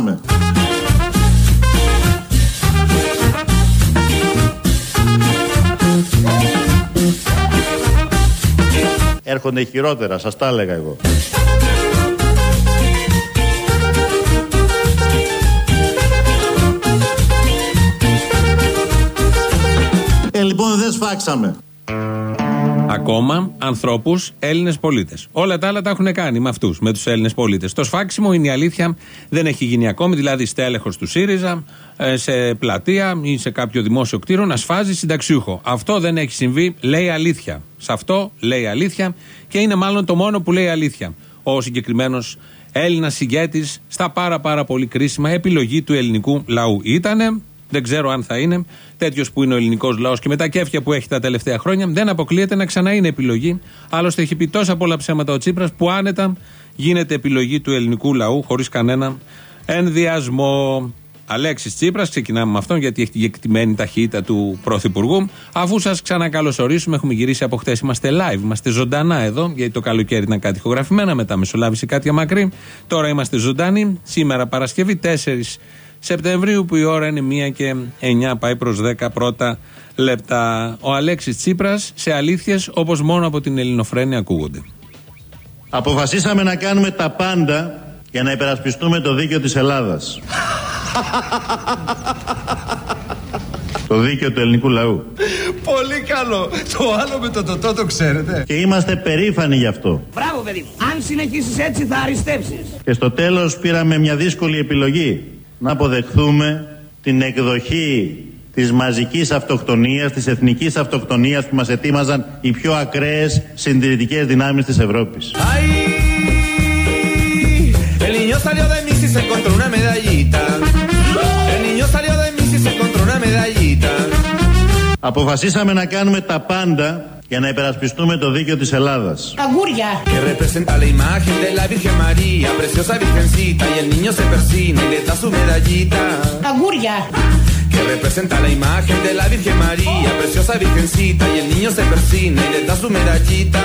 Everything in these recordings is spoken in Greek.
σφάξαμε. Έρχονται χειρότερα, σας τα έλεγα εγώ. Ε, λοιπόν δεν σφάξαμε. Ακόμα ανθρώπους Έλληνες πολίτες. Όλα τα άλλα τα έχουν κάνει με αυτούς, με τους Έλληνες πολίτες. Το σφάξιμο είναι η αλήθεια, δεν έχει γίνει ακόμη. Δηλαδή, στέλεχος του ΣΥΡΙΖΑ, ε, σε πλατεία ή σε κάποιο δημόσιο κτίριο να σφάζει συνταξιούχο. Αυτό δεν έχει συμβεί, λέει αλήθεια. Σε αυτό λέει αλήθεια και είναι μάλλον το μόνο που λέει αλήθεια. Ο συγκεκριμένος Έλληνας ηγέτης στα πάρα πάρα πολύ κρίσιμα επιλογή του ελληνικού λαού. Ήτανε, δεν ξέρω αν θα είναι, τέτοιος που είναι ο ελληνικός λαός και με τα κέφια που έχει τα τελευταία χρόνια, δεν αποκλείεται να ξανά είναι επιλογή. Άλλωστε έχει πει τόσα πολλά ψέματα ο Τσίπρας που άνετα γίνεται επιλογή του ελληνικού λαού χωρίς κανένα ενδιασμό. Αλέξης Τσίπρας, ξεκινάμε με αυτόν γιατί έχει τη εκτιμένη ταχύτητα του Πρωθυπουργού. Αφού σας ξανακαλωσορίσουμε, έχουμε γυρίσει από χτες. Είμαστε live, είμαστε ζωντανά εδώ, γιατί το καλοκαίρι ήταν κάτι ηχογραφημένα, μετά μεσολάβησε κάτι μακρύ. Τώρα είμαστε ζωντανοί. Σήμερα Παρασκευή 4 Σεπτεμβρίου που η ώρα είναι 1 και 9 πάει προς 10 πρώτα λεπτά. Ο Αλέξης Τσίπρας σε αλήθειες όπως μόνο από την ελληνοφρένεια ακούγονται. Αποφασίσαμε να κάνουμε τα πάντα για να υπερασπιστούμε το δίκαιο της Ελλάδας. το δίκαιο του ελληνικού λαού. Πολύ καλό. Το άλλο με το τοτό το ξέρετε. Και είμαστε περήφανοι γι' αυτό. Μπράβο, παιδί μου. Αν συνεχίσεις έτσι θα αριστεύσεις. Και στο τέλος πήραμε μια δύσκολη επιλογή. Να αποδεχθούμε την εκδοχή της μαζικής αυτοκτονίας, της εθνικής αυτοκτονίας που μας ετοίμαζαν οι πιο ακραίες συντηρητικές δυνάμεις της Ευρώπης. El niño salió de Miss y se encontró una medallita. El niño salió de Miss y se encontró una medallita. Αποφασίσαμε να κάνουμε τα πάντα για να υπερασπιστούμε το δίκαιο της Ελλάδας. Αγούρια. Que representa la imagen de la Virgen María, preciosa virgencita, y el niño se persina y le da su medallita. Αγούρια. Que representa la imagen de la Virgen María, preciosa virgencita, y el niño se persina y le da su medallita.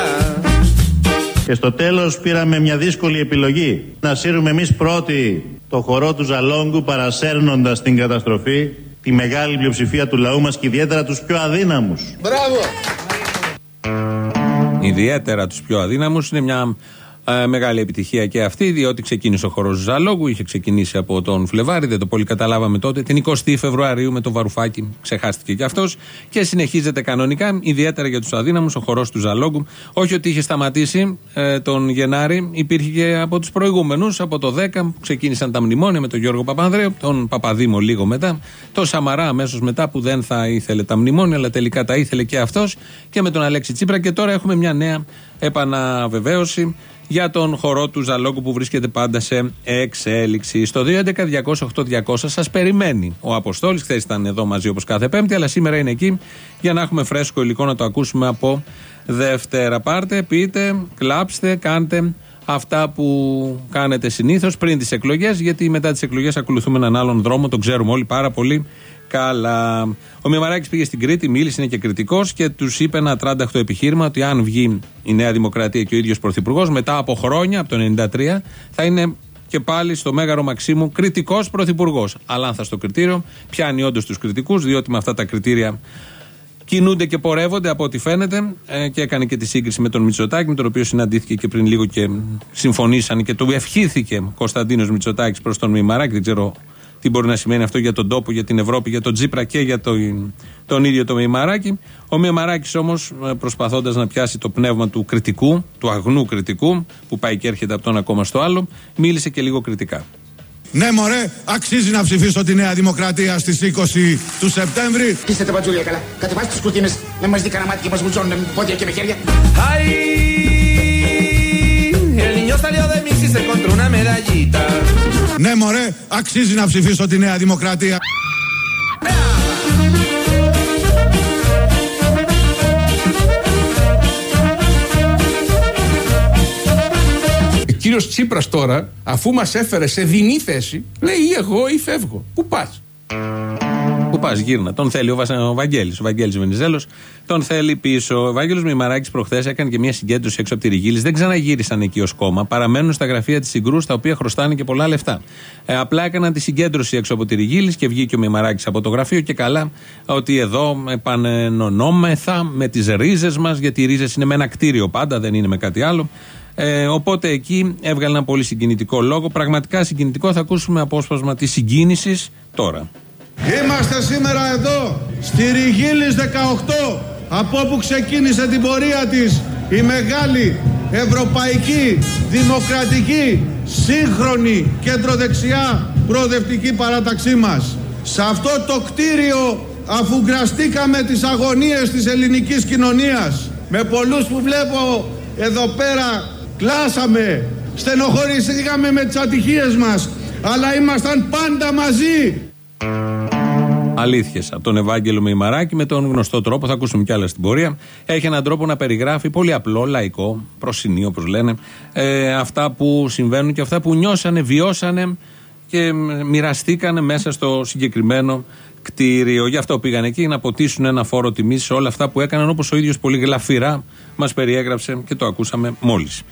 Και στο τέλος πήραμε μια δύσκολη επιλογή. Να σύρουμε εμείς πρώτοι το χορό του Ζαλόγκου παρασέρνοντας την καταστροφή τη μεγάλη πλειοψηφία του λαού μας και ιδιαίτερα τους πιο αδύναμους. Μπράβο. Ιδιαίτερα τους πιο αδύναμους. Είναι μια ε, μεγάλη επιτυχία και αυτή, διότι ξεκίνησε ο χώρο Ζαλόγου, είχε ξεκινήσει από τον Φλεβάρι, δεν το πολύ καταλάβαμε τότε. Την 20η Φεβρουαρίου με το Βαρουφάκι, ξεχάστηκε και αυτός και συνεχίζεται κανονικά, ιδιαίτερα για τους αδύναμους, ο χορός του Ζαλόγου. Όχι ότι είχε σταματήσει ε, τον Γενάρη, υπήρχε και από τους προηγούμενους, από το 10 που ξεκίνησαν τα μνημόνια με τον Γιώργο Παπανδρέου, τον Παπαδήμο λίγο μετά, το Σαμαρά αμέσως μετά που δεν θα ήθελε τα μνημόνια, αλλά τελικά τα ήθελε και αυτός και με τον Αλέξη Τσίπρα και τώρα έχουμε μια νέα επαναβεβαίωση για τον χορό του Ζαλόγκου που βρίσκεται πάντα σε εξέλιξη. Στο 211-208-200 σας περιμένει ο Αποστόλης. Χθες ήταν εδώ μαζί όπως κάθε Πέμπτη, αλλά σήμερα είναι εκεί για να έχουμε φρέσκο υλικό να το ακούσουμε από Δευτέρα. Πάρτε, πείτε, κλάψτε, κάντε αυτά που κάνετε συνήθως πριν τις εκλογές, γιατί μετά τις εκλογές ακολουθούμε έναν άλλον δρόμο, τον ξέρουμε όλοι πάρα πολύ καλά. Ο Μιαμαράκη πήγε στην Κρήτη, μίλησε, είναι και κριτικός και τους είπε ένα τράνταχτο επιχείρημα ότι αν βγει η Νέα Δημοκρατία και ο ίδιος πρωθυπουργός, μετά από χρόνια, από το 1993, θα είναι και πάλι στο Μέγαρο Μαξίμου κριτικός πρωθυπουργός. Αλλά αν θα στο κριτήριο, πιάνει όντως τους κριτικούς, διότι με αυτά τα κριτήρια κινούνται και πορεύονται από ό,τι φαίνεται ε, και έκανε και τη σύγκριση με τον Μητσοτάκη, με τον οποίο συναντήθηκε και πριν λίγο και συμφωνήσαν και του ευχήθηκε Κωνσταντίνος Μητσοτάκης προς τον Μημαράκη. Δεν ξέρω τι μπορεί να σημαίνει αυτό για τον τόπο, για την Ευρώπη, για τον Τζίπρα και για τον, τον ίδιο το Μημαράκη. Ο Μημαράκης όμως, προσπαθώντας να πιάσει το πνεύμα του κριτικού, του αγνού κριτικού, που πάει και έρχεται από το ένα κόμμα στο άλλο, μίλησε και λίγο κριτικά. Ναι, μωρέ, αξίζει να ψηφίσω τη Νέα Δημοκρατία στις 20 του Σεπτέμβρη. Είστε τα μπατζούλια καλά. Κατεβάστε τις κουρτίνες να μας δει κανένα μάτι και μας βουλτσώνουν με πόδια και με χέρια. ¡Ay! El niño salió de Miss y se encontró una medallita. Ναι, μωρέ, αξίζει να ψηφίσω τη Νέα Δημοκρατία. Ο κύριος Τσίπρας τώρα, αφού μας έφερε σε δινή θέση, λέει ή εγώ ή φεύγω. Πού πας; Πού πας, γύρνα. Τον θέλει ο, Βασ... ο Βαγγέλης, ο Βαγγέλης Βενιζέλος. Τον θέλει πίσω. Ο Βάγγελο Μημαράκης προχθές έκανε και μια συγκέντρωση έξω από τη Ριγίλης. Δεν ξαναγύρισαν εκεί ως κόμμα. Παραμένουν στα γραφεία της Συγκρού, τα οποία χρωστάνε και πολλά λεφτά. Ε, απλά έκαναν τη συγκέντρωση έξω από τη Ριγίλης και βγήκε ο Μημαράκης από το γραφείο και καλά ότι εδώ επανενωνόμεθα με τις ρίζες μας, γιατί οι ρίζες είναι με ένα κτίριο πάντα, δεν είναι με κάτι άλλο. Ε, οπότε εκεί έβγαλε ένα πολύ συγκινητικό λόγο. Πραγματικά συγκινητικό. Θα ακούσουμε απόσπασμα της συγκίνησης τώρα. Είμαστε σήμερα εδώ στη Ριγίλης 18 από όπου ξεκίνησε την πορεία της η μεγάλη ευρωπαϊκή δημοκρατική σύγχρονη κεντροδεξιά προοδευτική παράταξή μας. Σε αυτό το κτίριο αφού γραστήκαμε τις αγωνίες της ελληνικής κοινωνίας με πολλούς που βλέπω εδώ πέρα κλάσαμε, στενοχωρηθήκαμε με τις ατυχίες μας αλλά ήμασταν πάντα μαζί Αλήθειες από τον Ευάγγελο Μημαράκη με τον γνωστό τρόπο, θα ακούσουμε κι άλλα στην πορεία. Έχει έναν τρόπο να περιγράφει πολύ απλό, λαϊκό, προσινή όπως λένε, ε, αυτά που συμβαίνουν και αυτά που νιώσανε, βιώσανε και μοιραστήκανε μέσα στο συγκεκριμένο κτίριο. Γι' αυτό πήγαν εκεί να ποτίσουν ένα φόρο τιμή σε όλα αυτά που έκαναν, όπως ο ίδιος πολύ γλαφυρά μας περιέγραψε και το ακούσαμε μόλις.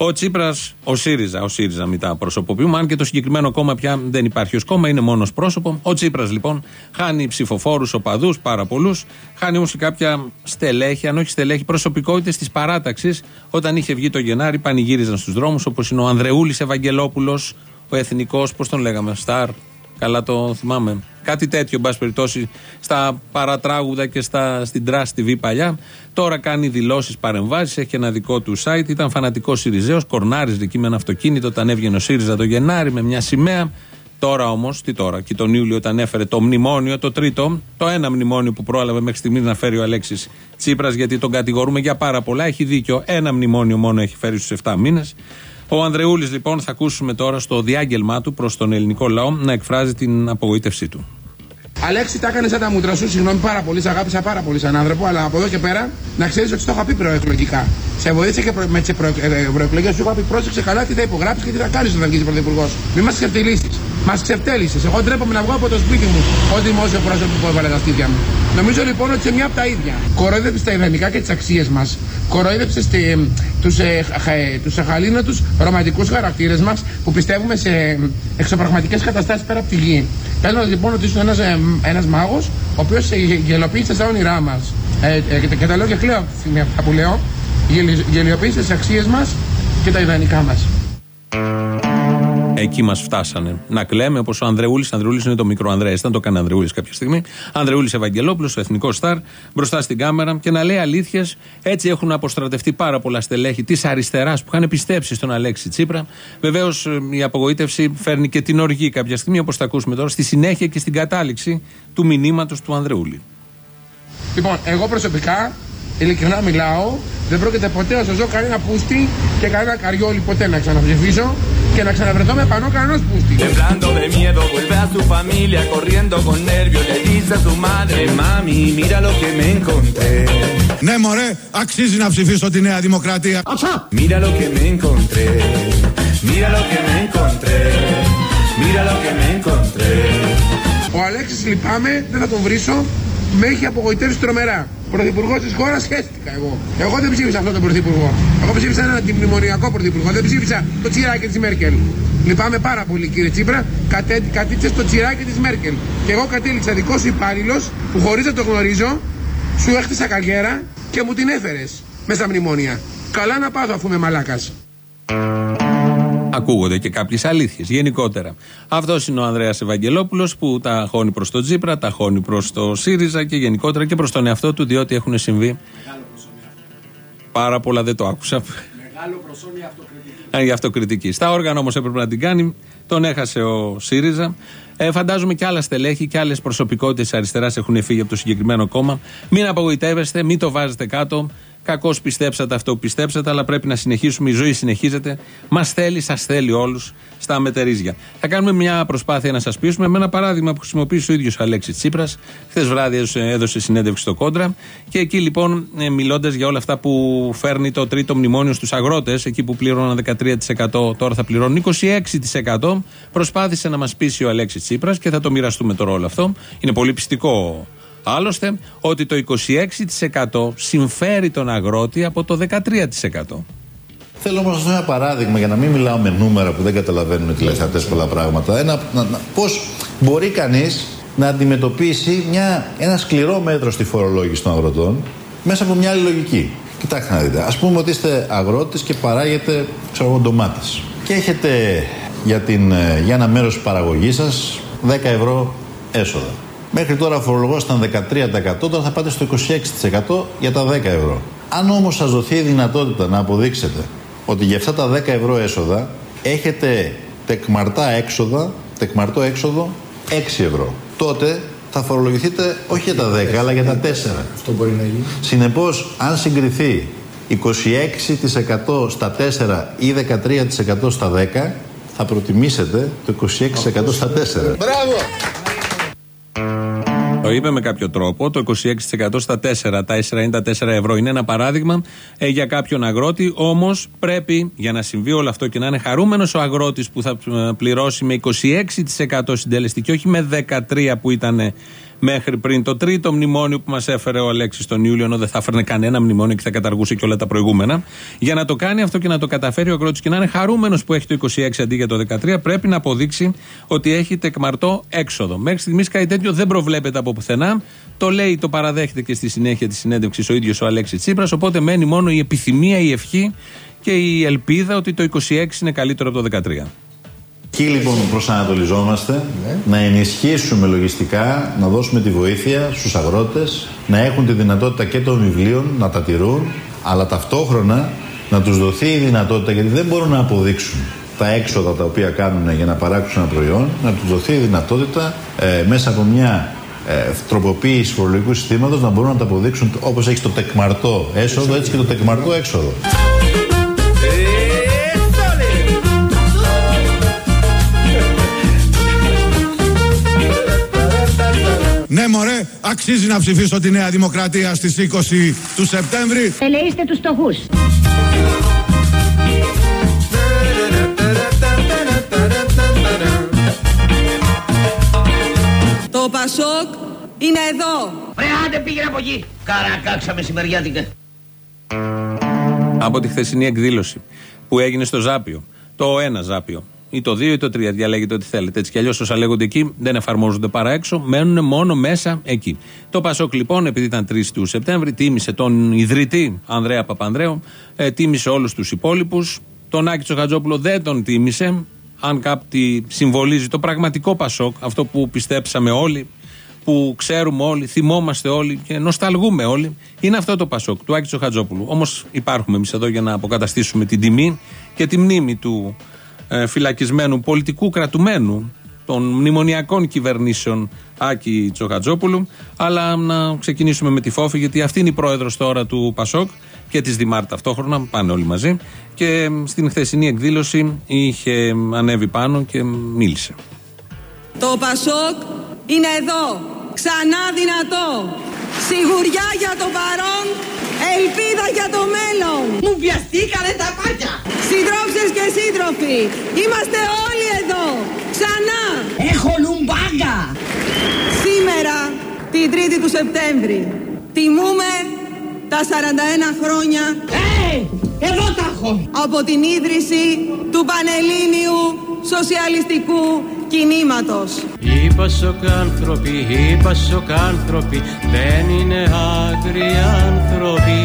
Ο Τσίπρας, ο ΣΥΡΙΖΑ, ο ΣΥΡΙΖΑ μην τα προσωποποιούμε, αν και το συγκεκριμένο κόμμα πια δεν υπάρχει ως κόμμα, είναι μόνος πρόσωπο. Ο Τσίπρας λοιπόν χάνει ψηφοφόρους, οπαδούς, πάρα πολλούς. Χάνει όμως και κάποια στελέχη, αν όχι στελέχη, προσωπικότητες της παράταξης. Όταν είχε βγει το Γενάρη, πανηγύριζαν στους δρόμους, όπως είναι ο Ανδρεούλης Ευαγγελόπουλος, ο εθνικός, πώς τον λέγαμε, Σταρ, καλά το θυμάμαι. Κάτι τέτοιο, εν πάση περιπτώσει, στα παρατράγουδα και στα, στην Trust TV παλιά. Τώρα κάνει δηλώσεις, παρεμβάσεις, έχει ένα δικό του site. Ήταν φανατικός Σιριζέος, κορνάριζε εκεί με ένα αυτοκίνητο όταν έβγαινε ο ΣΥΡΙΖΑ το Γενάρη με μια σημαία. Τώρα όμως, τι τώρα, και τον Ιούλιο όταν έφερε το μνημόνιο, το τρίτο, το ένα μνημόνιο που πρόλαβε μέχρι στιγμής να φέρει ο Αλέξης Τσίπρας, γιατί τον κατηγορούμε για πάρα πολλά. Έχει δίκιο. Ένα μνημόνιο μόνο έχει φέρει στους 7 μήνες. Ο Ανδρεούλης, λοιπόν, θα ακούσουμε τώρα στο διάγγελμά του προς τον ελληνικό λαό να εκφράζει την απογοήτευσή του. Αλέξη, τα έκανε σαν τα μούτρα σου. Συγγνώμη πάρα πολύ, σε αγάπησα πάρα πολύ σαν άνθρωπο. Αλλά από εδώ και πέρα να ξέρεις ότι το είχα πει προεκλογικά. Σε βοήθησε και προ, με τις προεκλογές σου. Είχα πει πρόσεξε καλά τι θα υπογράψεις και τι θα κάνεις όταν βγεις πρωθυπουργός. Μην μας ξεφτυλίσεις. Μας ξεφτέλησες. Εγώ ντρέπομαι να βγω από το σπίτι μου ως δημόσιο πρόσωπο που έβαλε τα στήθια μου. Νομίζω λοιπόν ότι σε μια από τα ίδια. Κορόιδεψε τα ιδανικά και τις αξίες μας. Κορόιδεψε τους ε, τους αχαλήνοτου ρομαντικούς χαρακτήρες μας που πιστεύουμε σε εξωπραγματικές καταστάσεις πέρα από τη γη. Παίρνοντα λοιπόν ότι ήσουν ένας ένας μάγος ο οποίος γελοποίησε στα όνειρά μας. Ε, ε, και τα λέω και κλαίω αυτά που λέω. Γελιοποίησε τις αξίες μας και τα ιδανικά μας. Εκεί μας φτάσανε. Να κλαίμε όπως ο Ανδρεούλης. Ανδρεούλης είναι το μικρό Ανδρέας. Ήταν το έκανε Ανδρεούλης κάποια στιγμή. Ανδρεούλης Ευαγγελόπουλος, ο εθνικός στάρ, μπροστά στην κάμερα και να λέει αλήθειες. Έτσι έχουν αποστρατευτεί πάρα πολλά στελέχη της αριστεράς που είχαν πιστέψει στον Αλέξη Τσίπρα. Βεβαίως η απογοήτευση φέρνει και την οργή κάποια στιγμή, όπως θα ακούσουμε τώρα, στη συνέχεια και στην κατάληξη του μηνύματος του Ανδρεούλη. Λοιπόν, εγώ προσωπικά, ειλικρινά μιλάω, δεν πρόκειται ποτέ να σας δω κανένα πούστη και κανένα καριόλι ποτέ να ξαναψηφίσω και να ξαναβρεθώ με πανό κανένας πούστη. Temblando de miedo vuelve a su familia corriendo con nervios le dice a su madre mami mira lo que me encontré Ναι μωρέ, αξίζει να ψηφίσω τη Νέα Δημοκρατία. mira lo que me encontré mira lo que me encontré mira lo que me encontré Ο Αλέξης λυπάμαι, δεν θα τον βρίσω, με έχει απογοητεύσει τρομερά. Πρωθυπουργός της χώρας σχέστηκα εγώ. Εγώ δεν ψήφισα αυτόν τον πρωθυπουργό. Εγώ ψήφισα έναν αντιμνημονιακό πρωθυπουργό. Δεν ψήφισα το τσιράκι της Μέρκελ. Λυπάμαι πάρα πολύ κύριε Τσίπρα. Κατέ, κατήτησε το τσιράκι της Μέρκελ. Και εγώ κατήληξα δικός σου υπάλληλος που χωρίς να το γνωρίζω σου έχτισα καριέρα και μου την έφερες μέσα στα μνημόνια. Καλά να πάθω αφού είμαι μαλάκας. Ακούγονται και κάποιες αλήθειες γενικότερα. Αυτός είναι ο Ανδρέας Ευαγγελόπουλος που τα χώνει προς τον Τζίπρα, τα χώνει προς το ΣΥΡΙΖΑ και γενικότερα και προς τον εαυτό του, διότι έχουν συμβεί. Πάρα πολλά δεν το άκουσα. Μεγάλο προσώνει αυτοκριτικής. Η αυτοκριτική. Στα όργανα όμως έπρεπε να την κάνει. Τον έχασε ο ΣΥΡΙΖΑ. Ε, φαντάζομαι και άλλα στελέχη και άλλες προσωπικότητες της αριστεράς έχουν φύγει από το συγκεκριμένο κόμμα. Μην απογοητεύεστε, μην το βάζετε κάτω. Κακώς πιστέψατε αυτό που πιστέψατε, αλλά πρέπει να συνεχίσουμε. Η ζωή συνεχίζεται. Μας θέλει, σας θέλει όλους στα μετερίζια. Θα κάνουμε μια προσπάθεια να σας πείσουμε με ένα παράδειγμα που χρησιμοποίησε ο ίδιος Αλέξης Τσίπρας. Χθες βράδυ έδωσε συνέντευξη στο Κόντρα. Και εκεί λοιπόν, ε, μιλώντας για όλα αυτά που φέρνει το τρίτο μνημόνιο στους αγρότες, εκεί που πλήρωναν 13%, τώρα θα πληρώνουν 26%, προσπάθησε να μας πείσει ο Αλέξης Τσίπρας και θα το μοιραστούμε τώρα όλο αυτό. Είναι πολύ πιστικό Άλλωστε, ότι το 26% συμφέρει τον αγρότη από το 13%. Θέλω όμως να δώσω ένα παράδειγμα για να μην μιλάω με νούμερα που δεν καταλαβαίνουν τι λεφτά πολλά πράγματα. Ένα, Πώς μπορεί κανείς να αντιμετωπίσει μια, ένα σκληρό μέτρο στη φορολόγηση των αγροτών μέσα από μια άλλη λογική. Κοιτάξτε να δείτε. Α πούμε ότι είστε αγρότης και παράγετε ξέρω ντομάτες. Και έχετε για, την, ε, για ένα μέρος της παραγωγής σας 10 ευρώ έσοδα. Μέχρι τώρα φορολογόσταν 13%, τώρα θα πάτε στο 26% για τα 10 ευρώ. Αν όμως σας δοθεί η δυνατότητα να αποδείξετε ότι για αυτά τα 10 ευρώ έσοδα έχετε τεκμαρτά έξοδα, τεκμαρτό έξοδο 6 ευρώ. Τότε θα φορολογηθείτε όχι για τα 10 αλλά για τα 4. Αυτό μπορεί να γίνει. Συνεπώς, αν συγκριθεί 26% στα 4 ή 13% στα 10, θα προτιμήσετε το 26% στα 4. Μπράβο! Το είπε με κάποιο τρόπο. Το 26% στα 4, τα 4 είναι τα 4 ευρώ. Είναι ένα παράδειγμα ε, για κάποιον αγρότη. Όμως πρέπει για να συμβεί όλο αυτό και να είναι χαρούμενος ο αγρότης που θα ε, πληρώσει με 26% συντελεστική, όχι με 13% που ήταν μέχρι πριν το τρίτο μνημόνιο που μας έφερε ο Αλέξης τον Ιούλιο, ενώ δεν θα έφερνε κανένα μνημόνιο και θα καταργούσε και όλα τα προηγούμενα. Για να το κάνει αυτό και να το καταφέρει ο αγρότης και να είναι χαρούμενος που έχει το 26 αντί για το 13, πρέπει να αποδείξει ότι έχει τεκμαρτό έξοδο. Μέχρι στιγμής κάτι τέτοιο δεν προβλέπεται από πουθενά. Το λέει, το παραδέχεται και στη συνέχεια της συνέντευξης ο ίδιος ο Αλέξης Τσίπρας. Οπότε μένει μόνο η επιθυμία, η ευχή και η ελπίδα ότι το 26 είναι καλύτερο από το 13. Εκεί λοιπόν προσανατολιζόμαστε ναι. να ενισχύσουμε λογιστικά, να δώσουμε τη βοήθεια στους αγρότες, να έχουν τη δυνατότητα και των βιβλίων να τα τηρούν, αλλά ταυτόχρονα να τους δοθεί η δυνατότητα, γιατί δεν μπορούν να αποδείξουν τα έξοδα τα οποία κάνουν για να παράξουν ένα προϊόν, να τους δοθεί η δυνατότητα ε, μέσα από μια ε, τροποποίηση φορολογικού συστήματος να μπορούν να τα αποδείξουν όπως έχει το τεκμαρτό έσοδο, έτσι και το τεκμαρτό έξοδο. Ναι μωρέ, αξίζει να ψηφίσω τη Νέα Δημοκρατία στις 20 του Σεπτέμβρη. Ελεήστε τους φτωχούς. Το Πασόκ είναι εδώ. Ρε άντε πήγαινε από εκεί. Καρακάξα μεσημεριάτικα. Από τη χθεσινή εκδήλωση που έγινε στο Ζάπιο. Το ένα Ζάπιο ή το 2 ή το 3. Διαλέγετε ό,τι θέλετε. Έτσι κι αλλιώς όσα λέγονται εκεί δεν εφαρμόζονται παρά έξω, μένουν μόνο μέσα εκεί. Το Πασόκ λοιπόν, επειδή ήταν 3 του Σεπτέμβρη, τίμησε τον ιδρυτή Ανδρέα Παπανδρέου, ε, τίμησε όλους τους υπόλοιπους. Τον Άκη Τσοχατζόπουλο δεν τον τίμησε. Αν κάτι συμβολίζει το πραγματικό Πασόκ, αυτό που πιστέψαμε όλοι, που ξέρουμε όλοι, θυμόμαστε όλοι και νοσταλγούμε όλοι, είναι αυτό το Πασόκ του Άκη Τσοχατζόπουλου. Όμως υπάρχουμε εμείς εδώ για να αποκαταστήσουμε την τιμή και τη μνήμη του ε, φυλακισμένου πολιτικού κρατουμένου των μνημονιακών κυβερνήσεων Άκη Τσοχατζόπουλου. Αλλά να ξεκινήσουμε με τη Φόφη, γιατί αυτή είναι η πρόεδρος τώρα του Πασόκ και της Δημάρ ταυτόχρονα, πάνε όλοι μαζί. Και στην χθεσινή εκδήλωση είχε ανέβει πάνω και μίλησε. Το Πασόκ είναι εδώ, ξανά δυνατό. Σιγουριά για το παρόν, ελπίδα για το μέλλον. Μου βιαστήκανε τα πάτια. Συντρόφισσες και σύντροφοι, είμαστε όλοι εδώ, ξανά. Έχω λουμπάγκα. Σήμερα, την 3η του Σεπτέμβρη, τιμούμε τα 41 χρόνια Ε, εδώ τα έχω. από την ίδρυση του Πανελλήνιου Σοσιαλιστικού Κινήματος. Οι πασοκάνθρωποι, οι πασοκάνθρωποι δεν είναι άκροι άνθρωποι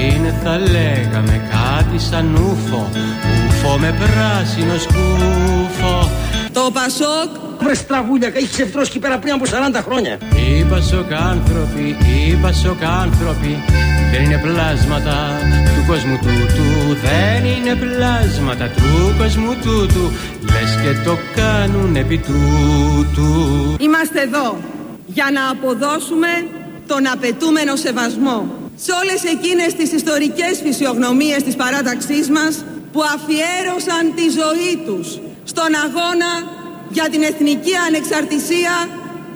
Είναι θα λέγαμε κάτι σαν ούφο, ούφο με πράσινο σκούφο. Το Πασόκ. Βρε στραβούλια, έχεις ξεφτρώσει εκεί πέρα πριν από 40 χρόνια. Οι πασοκάνθρωποι, οι πασοκάνθρωποι δεν είναι πλάσματα του κόσμου τούτου Δεν είναι πλάσματα του κόσμου τούτου Λες και το κάνουν επί τούτου. Είμαστε εδώ για να αποδώσουμε τον απαιτούμενο σεβασμό σε όλες εκείνες τις ιστορικές φυσιογνωμίες της παράταξής μας που αφιέρωσαν τη ζωή τους στον αγώνα για την εθνική ανεξαρτησία,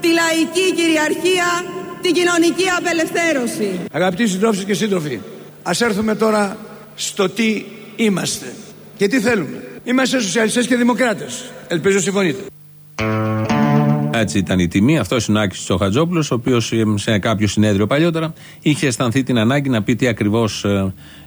τη λαϊκή κυριαρχία, την κοινωνική απελευθέρωση. Αγαπητοί συντρόφοι και σύντροφοι, ας έρθουμε τώρα στο τι είμαστε και τι θέλουμε. Είμαστε σοσιαλιστές και δημοκράτες. Ελπίζω συμφωνείτε. Έτσι ήταν η τιμή. Αυτός είναι ο Άκης Τσοχατζόπουλος, ο οποίος σε κάποιο συνέδριο παλιότερα είχε αισθανθεί την ανάγκη να πει τι ακριβώς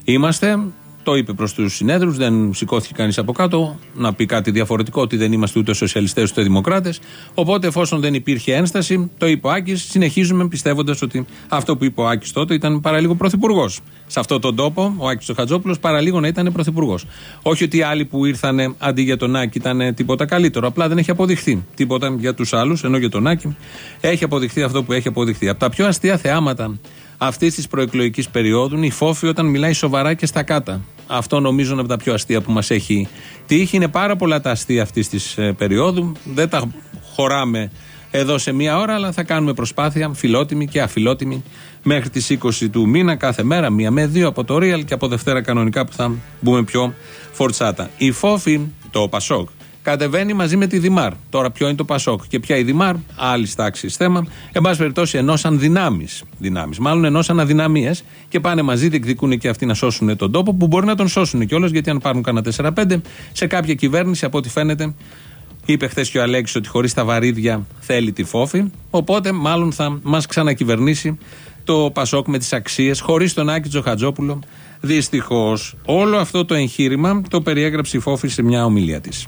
είμαστε. Το είπε προς τους συνέδρους, δεν σηκώθηκε κανείς από κάτω να πει κάτι διαφορετικό, ότι δεν είμαστε ούτε σοσιαλιστές ούτε δημοκράτες. Οπότε, εφόσον δεν υπήρχε ένσταση, το είπε ο Άκης. Συνεχίζουμε πιστεύοντας ότι αυτό που είπε ο Άκης τότε ήταν παραλίγο πρωθυπουργός. Σε αυτόν τον τόπο, ο Άκης Τσοχατζόπουλο παραλίγο να ήταν πρωθυπουργός. Όχι ότι οι άλλοι που ήρθαν αντί για τον Άκη ήταν τίποτα καλύτερο. Απλά δεν έχει αποδειχθεί τίποτα για τους άλλους, ενώ για τον Άκη έχει αποδειχθεί αυτό που έχει αποδειχθεί. Από τα πιο αστεία θεάματα αυτή της προεκλογικής περίοδου η φόφη όταν μιλάει σοβαρά και στα κάτα. Αυτό νομίζω είναι από τα πιο αστεία που μας έχει τύχει. Είναι πάρα πολλά τα αστεία αυτής της ε, περίοδου. Δεν τα χωράμε εδώ σε μία ώρα, αλλά θα κάνουμε προσπάθεια φιλότιμη και αφιλότιμη μέχρι τις 20 του μήνα κάθε μέρα, μία με δύο από το Real και από Δευτέρα κανονικά που θα μπούμε πιο φορτσάτα. Η φόφη, το Πασόκ, κατεβαίνει μαζί με τη Δημάρ. Τώρα, ποιο είναι το Πασόκ και ποια η Δημάρ, άλλη τάξη θέμα. Εν πάση περιπτώσει, ενώσαν δυνάμει. Δυνάμεις. Μάλλον ενώσαν αδυναμίε και πάνε μαζί, διεκδικούν και αυτοί να σώσουν τον τόπο που μπορεί να τον σώσουν κιόλας, γιατί αν πάρουν κανένα 4-5, σε κάποια κυβέρνηση, από ό,τι φαίνεται, είπε χθες και ο Αλέξης ότι χωρίς τα βαρύδια θέλει τη φόφη. Οπότε, μάλλον θα μας ξανακυβερνήσει το Πασόκ με τις αξίες, χωρίς τον Άκη Τζοχατζόπουλο. Δυστυχώς, όλο αυτό το εγχείρημα το περιέγραψε η Φόφη σε μια ομιλία της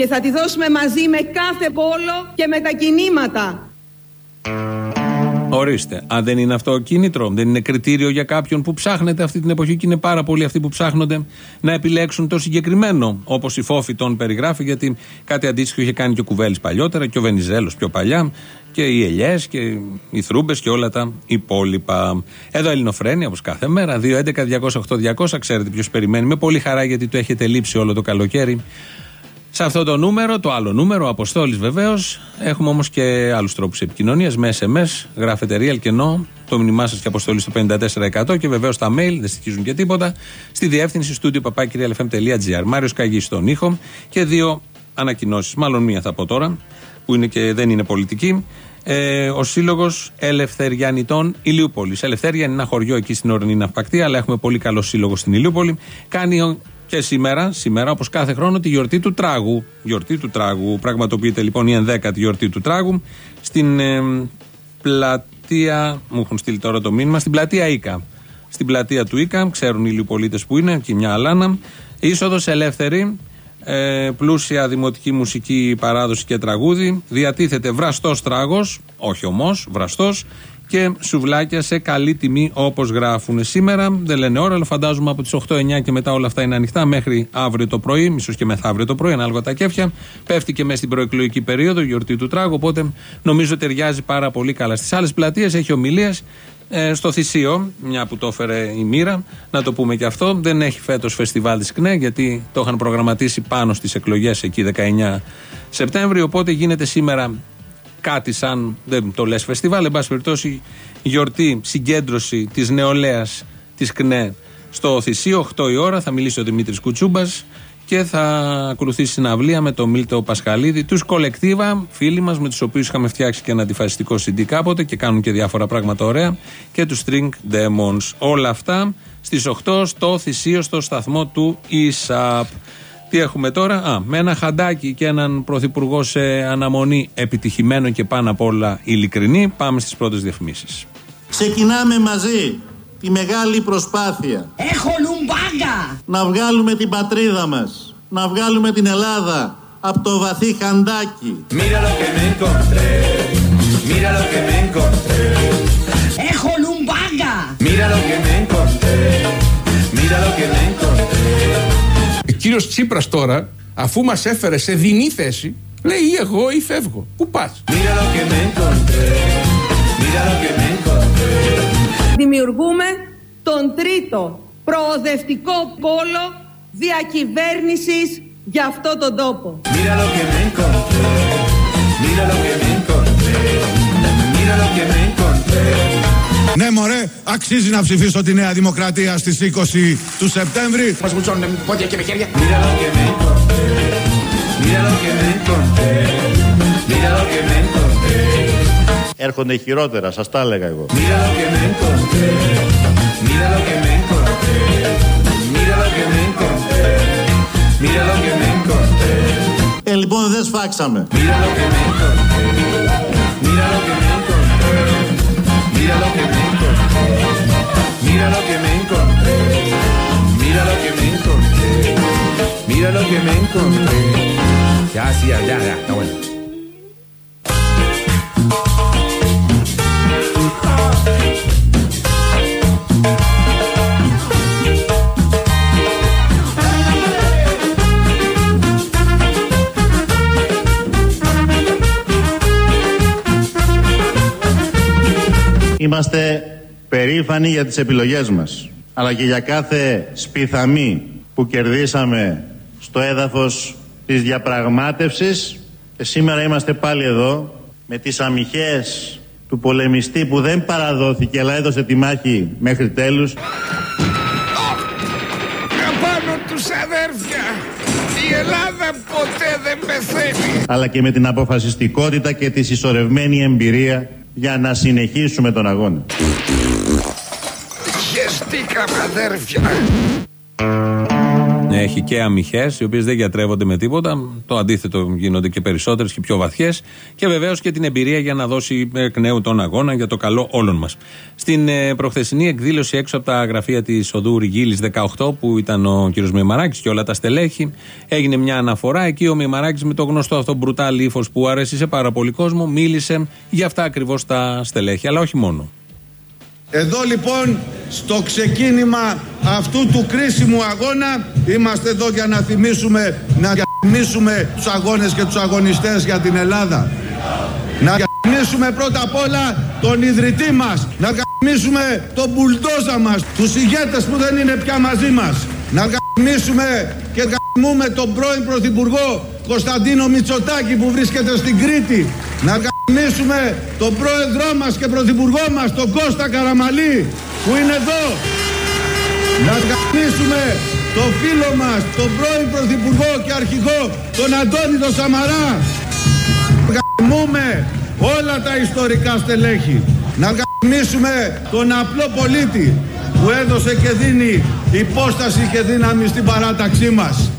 και θα τη δώσουμε μαζί με κάθε πόλο και με τα κινήματα. Ορίστε. Αν δεν είναι αυτό κίνητρο, δεν είναι κριτήριο για κάποιον που ψάχνεται αυτή την εποχή και είναι πάρα πολλοί αυτοί που ψάχνονται να επιλέξουν το συγκεκριμένο. Όπως η Φόφη τον περιγράφει, γιατί κάτι αντίστοιχο είχε κάνει και ο Κουβέλης παλιότερα και ο Βενιζέλος πιο παλιά και οι Ελιές και οι Θρούμπες και όλα τα υπόλοιπα. Εδώ Ελληνοφρένια όπως κάθε μέρα. 2.11.208.200. Ξέρετε ποιος περιμένει. Με πολύ χαρά γιατί το έχετε λείψει όλο το καλοκαίρι. Σε αυτό το νούμερο, το άλλο νούμερο, Αποστόλης βεβαίως, έχουμε όμως και άλλους τρόπους επικοινωνίας. Με SMS, γράφετε real και no, το μήνυμά σας και αποστολή στο 54% και βεβαίως τα mail, δεν στοιχίζουν και τίποτα, στη διεύθυνση στούντιο παπάκυριαλεφm.gr. Μάριος Καγής στον ήχο και δύο ανακοινώσεις. Μάλλον μία θα πω τώρα, που είναι και δεν είναι πολιτική. Ε, ο Σύλλογος Ελευθεριανιτών Ηλιούπολης. Ελευθέρια είναι ένα χωριό εκεί στην ορεινή ναυπακτή, αλλά έχουμε πολύ καλό σύλλογο στην Ηλιούπολη. Κάνει και σήμερα, σήμερα όπως κάθε χρόνο, τη γιορτή του τράγου. Γιορτή του τράγου. Πραγματοποιείται λοιπόν η 11η γιορτή του τράγου στην ε, πλατεία. Μου έχουν στείλει τώρα το μήνυμα. Στην πλατεία Ίκα. Στην πλατεία του Ίκα, ξέρουν οι πολίτε που είναι, και μια αλάνα. Είσοδος ελεύθερη. Ε, πλούσια δημοτική μουσική παράδοση και τραγούδι. Διατίθεται βραστός τράγος, όχι όμω, βραστός και σουβλάκια σε καλή τιμή όπως γράφουν. Σήμερα δεν λένε ώρα, αλλά φαντάζομαι από τις 8-9 και μετά όλα αυτά είναι ανοιχτά μέχρι αύριο το πρωί, μισός και μεθαύριο το πρωί, ανάλογα τα κέφια. Πέφτει και μέσα στην προεκλογική περίοδο, γιορτή του τράγου, οπότε νομίζω ταιριάζει πάρα πολύ καλά. Στις άλλες πλατείες έχει ομιλίες. Ε, στο Θησίο, μια που το έφερε η μοίρα, να το πούμε και αυτό. Δεν έχει φέτος φεστιβάλ της ΚΝΕ, γιατί το είχαν προγραμματίσει πάνω στις εκλογές εκεί 19 Σεπτέμβρη. Οπότε γίνεται σήμερα κάτι σαν, δεν το λες φεστιβάλ, εν πάση περιπτώσει γιορτή, συγκέντρωση της νεολαίας της ΚΝΕ στο Θησίο, 8 η ώρα, θα μιλήσει ο Δημήτρης Κουτσούμπας και θα ακολουθήσει συναυλία με τον Μίλτο Πασχαλίδη, τους κολεκτίβα, φίλοι μας με τους οποίους είχαμε φτιάξει και ένα αντιφασιστικό CD κάποτε και κάνουν και διάφορα πράγματα ωραία και τους String Demons. Όλα αυτά στις 8 στο Θησίο στο σταθμό του ΙΣΑΠ. Τι έχουμε τώρα, Α, με ένα χαντάκι και έναν πρωθυπουργό σε αναμονή επιτυχημένο και πάνω απ' όλα ειλικρινή, πάμε στις πρώτες διαφημίσεις. Ξεκινάμε μαζί τη μεγάλη προσπάθεια. Έχω λουμπάγκα! Να βγάλουμε την πατρίδα μας, να βγάλουμε την Ελλάδα από το βαθύ χαντάκι. Έχω λουμπάγκα! Mira lo que me encontré. Mira lo que me encontré. Ο κύριος Τσίπρας τώρα, αφού μας έφερε σε δινή θέση, λέει ή εγώ ή φεύγω. Πού πας; Mira lo que me encontré. Mira lo que me encontré. Δημιουργούμε τον τρίτο προοδευτικό πόλο διακυβέρνησης για αυτό τον τόπο. Mira lo que me encontré. Mira lo que me encontré. Ναι, μωρέ, αξίζει να ψηφίσω τη Νέα Δημοκρατία στι 20 του Σεπτέμβρη. Μα και με χέρια. Έρχονται χειρότερα, σα τα έλεγα εγώ. Μίλα λόγια λοιπόν, δεν σφάξαμε. Mira lo que me encontré. Mira lo que me encontré. Mira lo que me encontré. Ya, sí, ya, ya, ya, está bueno. Είμαστε περήφανοι για τις επιλογές μας, αλλά και για κάθε σπιθαμή που κερδίσαμε στο έδαφος της διαπραγμάτευσης και σήμερα είμαστε πάλι εδώ με τις αμυχές του πολεμιστή που δεν παραδόθηκε αλλά έδωσε τη μάχη μέχρι τέλους Απάνω τους αδέρφια. Η Ελλάδα ποτέ δεν πεθαίνει. αλλά και με την αποφασιστικότητα και τη συσσωρευμένη εμπειρία για να συνεχίσουμε τον αγώνα. Χεστήκαμε αδέρφια. Έχει και αμυχέ, οι οποίες δεν γιατρεύονται με τίποτα. Το αντίθετο γίνονται και περισσότερες και πιο βαθιές. Και βεβαίως και την εμπειρία για να δώσει εκ νέου τον αγώνα για το καλό όλων μας. Στην ε, προχθεσινή εκδήλωση έξω από τα γραφεία της Οδού Ριγίλης 18, που ήταν ο κ. Μημαράκης και όλα τα στελέχη, έγινε μια αναφορά. Εκεί ο Μημαράκης με το γνωστό αυτό μπρουτάλ ύφος που αρέσει σε πάρα πολύ κόσμο, μίλησε για αυτά ακριβώς τα στελέχη. Αλλά όχι μόνο. Εδώ λοιπόν στο ξεκίνημα αυτού του κρίσιμου αγώνα είμαστε εδώ για να θυμίσουμε, να θυμίσουμε τους αγώνες και τους αγωνιστές για την Ελλάδα. Να θυμίσουμε πρώτα απ' όλα τον ιδρυτή μας, να θυμίσουμε τον μπουλντόζα μας, τους ηγέτες που δεν είναι πια μαζί μας. Να θυμίσουμε και γαμούμε τον πρώην Πρωθυπουργό Κωνσταντίνο Μητσοτάκη που βρίσκεται στην Κρήτη. Να γαμίσουμε τον πρόεδρό μας και πρωθυπουργό μας τον Κώστα Καραμαλή που είναι εδώ. Να γαμίσουμε τον φίλο μας, τον πρώην πρωθυπουργό και αρχηγό τον Αντώνη τον Σαμαρά. Να γαμούμε όλα τα ιστορικά στελέχη. Να γαμίσουμε τον απλό πολίτη που έδωσε και δίνει υπόσταση και δύναμη στην παράταξή μας.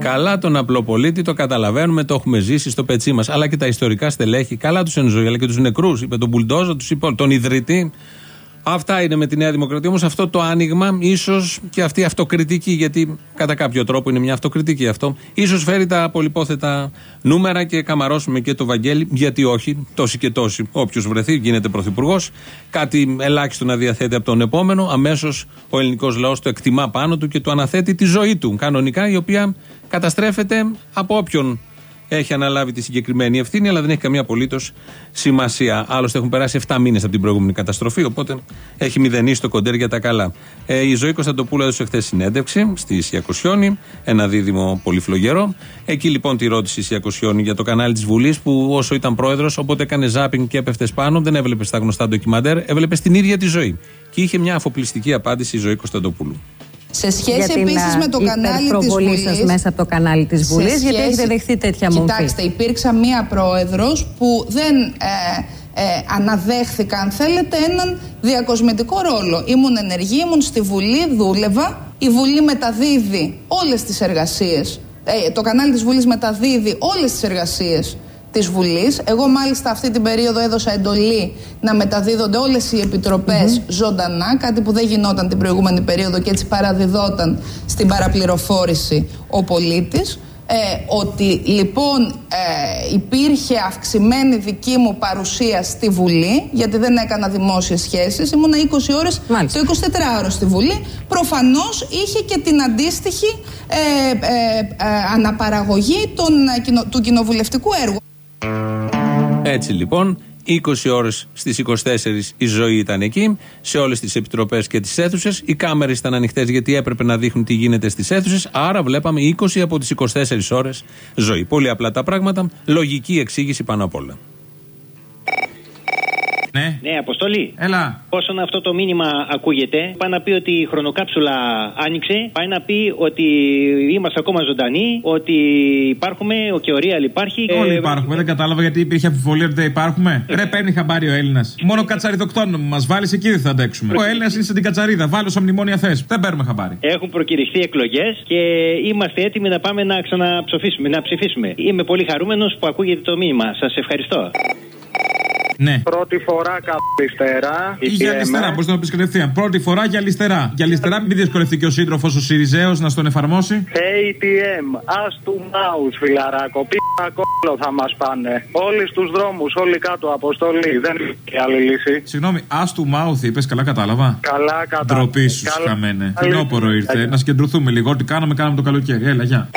Καλά τον απλό πολίτη, το καταλαβαίνουμε, το έχουμε ζήσει στο πετσί μας. Αλλά και τα ιστορικά στελέχη, καλά τους εν ζωή, αλλά και τους νεκρούς. Είπε τον Μπουλντόζα, τους είπε τον ιδρυτή. Αυτά είναι με τη Νέα Δημοκρατία. Όμως αυτό το άνοιγμα, ίσως και αυτή η αυτοκριτική, γιατί κατά κάποιο τρόπο είναι μια αυτοκριτική αυτό, ίσως φέρει τα πολυπόθετα νούμερα και καμαρώσουμε και το Βαγγέλη. Γιατί όχι, τόσοι και τόσοι. Όποιος βρεθεί, γίνεται πρωθυπουργός. Κάτι ελάχιστο να διαθέτει από τον επόμενο. Αμέσως ο ελληνικός λαός το εκτιμά πάνω του και του αναθέτει τη ζωή του. Κανονικά, η οποία καταστρέφεται από όποιον έχει αναλάβει τη συγκεκριμένη ευθύνη, αλλά δεν έχει καμία απολύτως σημασία. Άλλωστε, έχουν περάσει 7 μήνες από την προηγούμενη καταστροφή, οπότε έχει μηδενίσει το κοντέρ για τα καλά. Ε, η Ζωή Κωνσταντοπούλου έδωσε χθες συνέντευξη στη Σιακοσιόνη, ένα δίδυμο πολύ φλογερό. Εκεί λοιπόν τη ρώτησε η Σιακοσιόνη για το κανάλι της Βουλής, που όσο ήταν πρόεδρος, όποτε έκανε ζάπινγκ και έπεφτε πάνω, δεν έβλεπε στα γνωστά ντοκιμαντέρ, έβλεπε την ίδια τη ζωή. Και είχε μια αφοπλιστική απάντηση η Ζωή Κωνσταντοπούλου. Σε σχέση για την επίσης με το κανάλι της Βουλής σας μέσα από το κανάλι της σε Βουλής γιατί σχέση- έχετε δεχθεί τέτοια μορφή. Κοιτάξτε, υπήρξα μία πρόεδρος που δεν ε, ε, αναδέχθηκα, αν θέλετε, έναν διακοσμητικό ρόλο. Ήμουν ενεργή, ήμουν στη Βουλή, δούλευα. Η Βουλή μεταδίδει όλες τις εργασίες. Ε, το κανάλι της Βουλής μεταδίδει όλες τις εργασίες της Βουλής. Εγώ μάλιστα αυτή την περίοδο έδωσα εντολή να μεταδίδονται όλες οι επιτροπες ζωντανά, κάτι που δεν γινόταν την προηγούμενη περίοδο και έτσι παραδιδόταν στην παραπληροφόρηση ο πολίτης. ε, ότι λοιπόν ε, υπήρχε αυξημένη δική μου παρουσία στη Βουλή, γιατί δεν έκανα δημόσιες σχέσεις, ήμουνα 20 ώρες το 24ωρο στη Βουλή, προφανώς είχε και την αντίστοιχη ε, ε, ε, αναπαραγωγή των, ε, κοινο- του κοινοβουλευτικού έργου. Έτσι λοιπόν, 20 ώρες στις 24 η ζωή ήταν εκεί, σε όλες τις επιτροπές και τις αίθουσες. Οι κάμερες ήταν ανοιχτές γιατί έπρεπε να δείχνουν τι γίνεται στις αίθουσες. Άρα βλέπαμε 20 από τις 24 ώρες ζωή. Πολύ απλά τα πράγματα. Λογική εξήγηση πάνω απ' όλα. Ναι. Ναι, Αποστολή. Έλα. Όσον αυτό το μήνυμα ακούγεται, πάει να πει ότι η χρονοκάψουλα άνοιξε. Πάει να πει ότι είμαστε ακόμα ζωντανοί, ότι υπάρχουμε, ο και ο Real υπάρχει. Όλοι Ε, υπάρχουμε, δεν κατάλαβα γιατί υπήρχε αμφιβολία ότι δεν υπάρχουμε. Ρε, παίρνει χαμπάρι ο Έλληνας. Μόνο κατσαριδοκτόνο μου μας βάλεις εκεί δεν θα αντέξουμε. Ο Έλληνας είναι σαν την κατσαρίδα, βάλω όσα μνημόνια θες. Δεν παίρνουμε χαμπάρι. Έχουν προκηρυχθεί εκλογές και είμαστε έτοιμοι να πάμε να ξαναψηφίσουμε. Να ψηφίσουμε. Είμαι πολύ χαρούμενος που ακούγεται το μήνυμα. Σας ευχαριστώ. Ναι. Πρώτη φορά καλησπέρα. Ή για αριστερά, μπορείς να το πεις κατευθείαν. Πρώτη φορά για αριστερά. Για αριστερά, μην δυσκολευτεί και ο σύντροφος ο Σιριζέος να στον εφαρμόσει. ATM, ας του mouse φιλαράκο, πίτα κόλλο θα μας πάνε. Όλοι στους δρόμους, όλοι κάτω, αποστολή, δεν υπάρχει άλλη λύση. Συγγνώμη, ας του mouth είπες, καλά κατάλαβα. Καλά κατά. Ντροπή σου, Καλά. χαμένε. Καλή- Φθινόπορο ήρθε. Να συγκεντρωθούμε λίγο. Ό,τι κάναμε, κάναμε το καλοκαίρι. Έλα, γεια.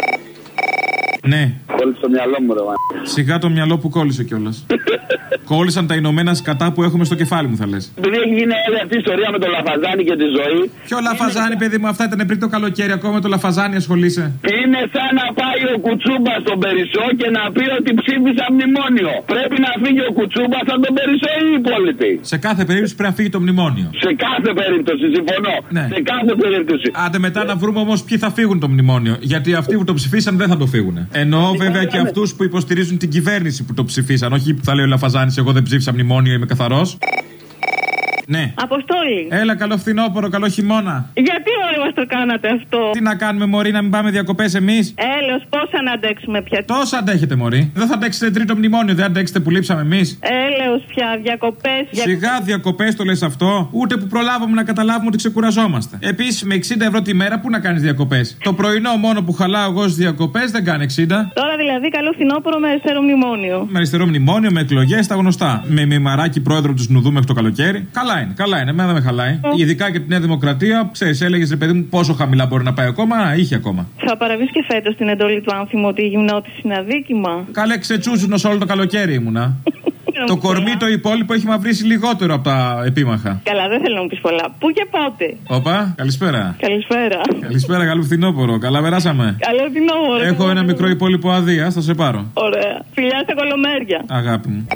Ναι. Κόλλησε το μυαλό μου, ρε μα. Σιγά το μυαλό που κόλλησε κιόλας. Κόλλησαν τα Ηνωμένα σκατά που έχουμε στο κεφάλι μου, θα λες. Επειδή έχει γίνει όλη αυτή η ιστορία με το λαφαζάνι και τη ζωή. Ποιο λαφαζάνι, παιδί μου, αυτά ήταν πριν το καλοκαίρι. Ακόμα με το λαφαζάνι ασχολείσαι. Είναι σαν να πάει ο Κουτσούμπας στον Περισσό και να πει ότι ψήφισα μνημόνιο. Πρέπει να φύγει ο Κουτσούμπας από τον Περισσό ή οι υπόλοιποι; Σε κάθε περίπτωση πρέπει να φύγει το μνημόνιο. Σε κάθε περίπτωση, συμφωνώ. Ναι. Σε κάθε περίπτωση. Άντε μετά να βρούμε όμως ποιοι θα φύγουν το μνημόνιο. Γιατί αυτοί που το ψηφίσαν δεν θα το φύγουν. Εννοώ βέβαια και αυτούς που υποστηρίζουν την κυβέρνηση που το ψηφίσαν. Όχι που θα λέει ο Λαφαζάνης, εγώ δεν ψήφισα μνημόνιο, είμαι καθαρός. Ναι. Αποστόλη. Έλα, καλό φθινόπωρο, καλό χειμώνα. Γιατί όλοι μα το κάνατε αυτό; Τι να κάνουμε, Μωρή, να μην πάμε διακοπές εμείς; Έλεος, πόσα να αντέξουμε πια; Τόσα αντέχετε, Μωρή. Δεν θα αντέξετε τρίτο μνημόνιο, δεν αντέξετε που λείψαμε εμείς. Έλεος πια, διακοπές. Σιγά διακοπές το λες αυτό, ούτε που προλάβαμε να καταλάβουμε ότι ξεκουραζόμαστε. Επίσης, με 60 ευρώ τη μέρα, πού να κάνεις διακοπές; Το πρωινό μόνο που χαλάω εγώ στις διακοπές δεν κάνει 60. Τώρα δηλαδή καλό φθινόπωρο με αριστερό μνημόνιο. Με αριστερό μνημόνιο, με εκλογές, τα γνωστά. Με μημαράκι πρόεδρο του Σνουδού μέχρι το καλοκαίρι. Καλά είναι, καλά είναι, εμένα δεν με χαλάει. Ειδικά και τη Νέα Δημοκρατία, ξέρεις, έλεγες ρε παιδί μου πόσο χαμηλά μπορεί να πάει ακόμα, Α, είχε ακόμα. Θα παραβείς και φέτος την εντολή του άνθιμου ότι η γυμνότηση είναι αδίκημα. Καλέ ξετσούζουνος όλο το καλοκαίρι ήμουνα. το κορμί το υπόλοιπο έχει μαυρίσει λιγότερο από τα επίμαχα. Καλά, δεν θέλω να μου πεις πολλά. Πού και πότε. Όπα, καλησπέρα. Καλησπέρα. Καλησπέρα, καλό φθινόπωρο. Καλά περάσαμε. Καλό φθινόπωρο. Έχω ένα μικρό υπόλοιπο αδεία, θα σε πάρω. Ωραία. Φιλιά στα κολομέρια. Αγάπη μου.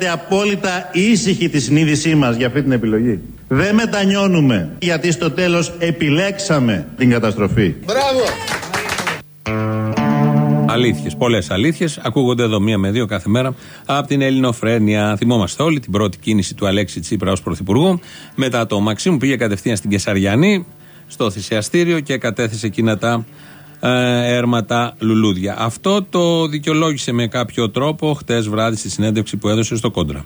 Ξέρετε, απόλυτα ήσυχη τη συνείδησή μας για αυτή την επιλογή. Δεν μετανιώνουμε, γιατί στο τέλος επιλέξαμε την καταστροφή. Μπράβο! Αλήθειες, πολλές αλήθειες. Ακούγονται εδώ μία με δύο κάθε μέρα από την Ελληνοφρένεια. Θυμόμαστε όλοι την πρώτη κίνηση του Αλέξη Τσίπρα ως Πρωθυπουργού. Μετά το Μαξίμου πήγε κατευθείαν στην Κεσαριανή, στο θυσιαστήριο και κατέθεσε εκείνα τα ε, έρματα λουλούδια. Αυτό το δικαιολόγησε με κάποιο τρόπο χτες βράδυ στη συνέντευξη που έδωσε στο Κόντρα.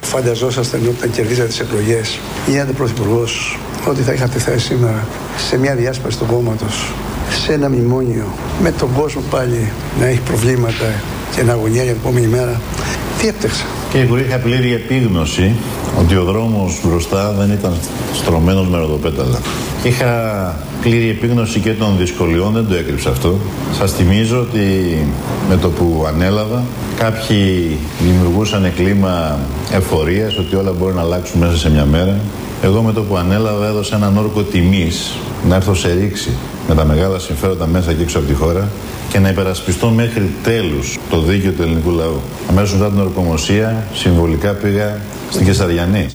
Φανταζόσασταν όταν κερδίζατε τις εκλογές, γίνατε πρωθυπουργός, ότι θα είχατε θέση σήμερα σε μια διάσπαση του κόμματος, σε ένα μνημόνιο, με τον κόσμο πάλι να έχει προβλήματα και να αγωνιά για την επόμενη μέρα. Τι έπτεξα. Κύριε Υπουργέ, είχα πλήρη επίγνωση ότι ο δρόμος μπροστά δεν ήταν στρωμένος με ροδοπέταλα. Είχα πλήρη επίγνωση και των δυσκολιών, δεν το έκρυψα αυτό. Σας θυμίζω ότι με το που ανέλαβα κάποιοι δημιουργούσαν κλίμα εφορίας ότι όλα μπορεί να αλλάξουν μέσα σε μια μέρα. Εγώ με το που ανέλαβα έδωσα έναν όρκο τιμής να έρθω σε ρήξη με τα μεγάλα συμφέροντα μέσα και έξω από τη χώρα και να υπερασπιστώ μέχρι τέλους το δίκαιο του ελληνικού λαού. Αμέσως μετά την ορκομοσία, συμβολικά πήγα στην Κεσαριανή.